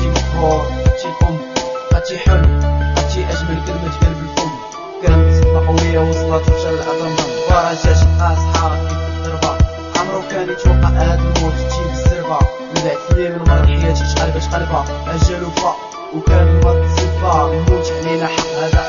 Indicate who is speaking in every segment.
Speaker 1: هاتي مقهور هاتي الأم هاتي حلم هاتي أجمل كلمة تقلب الفم كلمة صدمة قوية وصلت وجه الأطرم ورجعت أصحابي في الضربة. عمرو كان يتوقع هاد الموت تجي بالسربة. بدعت لي من مرض حياتي شحال باش قلبها أجل وفا وكان المرض زفا يموت علينا حق هذا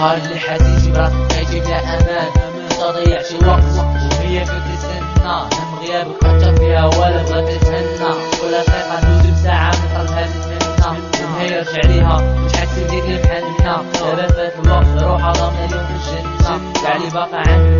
Speaker 2: نهار براسك عايشي بلا أمان. تضيع شي وقت وهي فيك تستنى هم غيابك حتى فيها ولا بغات تتهنى. كل دقيقة دوز بساعة من قلبها تتمنى هي رجع ليها مش حاسين ديك المحن منا دابا فات الوقت. روح ضامنة في الجنة. كاع اللي باقا عندك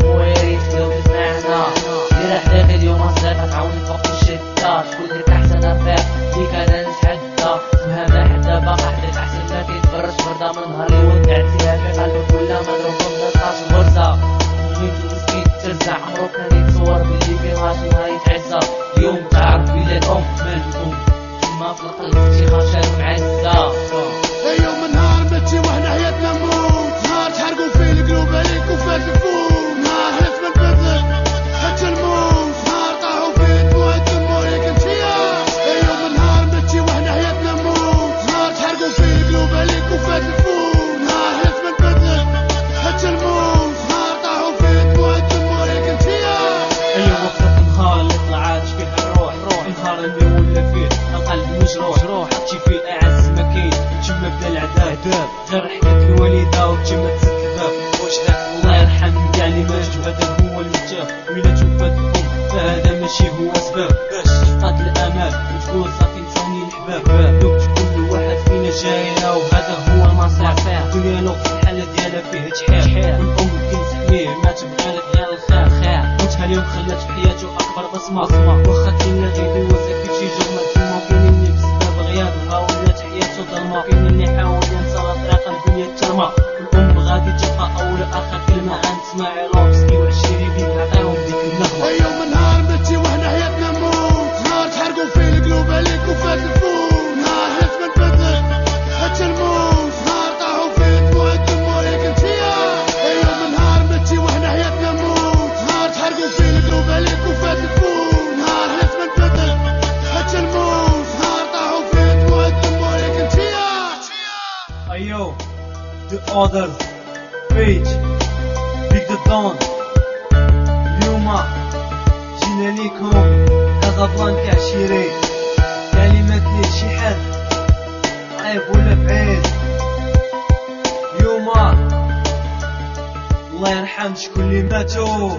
Speaker 2: ترزع عمرو كان يتصور باللي في غاشي يتعزى اليوم تعرف بلي الام مال الام تما في القلب
Speaker 3: العذاب غير حكاية الوالدة وتجمع تسد الباب ذاك الله يرحم كاع اللي مات وهذا هو المتاف وين توفات الأم فهذا ماشي هو سبب باش تفقد الأمال وتقول صافي نسوني الحباب. دوك كل واحد فينا جاينا وهذا هو المصير الدنيا لغز الحالة ديالها فيه تحير. والأم كنت تحميه ما تبغى لك غير الخير. خير موتها اليوم خلات في حياته أكبر بصمه واخا كاين غير وساكت شي جرمة. تما كاين اللي بسبب غيابها ولات حياته ظلمه كاين اللي حاول ينسى طريق الدنيا الترمى الام غادي تبقى اول اخر كلمه عن اسماعيل لوبسكي وعشيري بيك
Speaker 1: the others, Page, Big the Dawn, اليوم جينا ليكم كازابلانكا عشيري كلمات ليه شي حد قريب ولا بعيد اليوم الله يرحم شكون اللي ماتوا